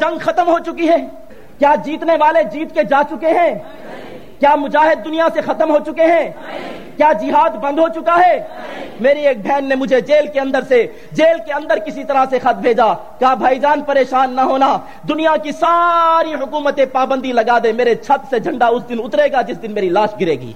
جنگ ختم ہو چکی ہے کیا جیتنے والے جیت کے جا چکے ہیں کیا مجاہد دنیا سے ختم ہو چکے ہیں کیا جہاد بند ہو چکا ہے میری ایک بہن نے مجھے جیل کے اندر سے جیل کے اندر کسی طرح سے خط بھیجا کہا، بھائی جان، پریشان نہ ہونا، دنیا کی ساری حکومتیں پابندی لگا دے، میرے چھت سے جھنڈا اس دن اترے گا جس دن میری لاش گرے گی۔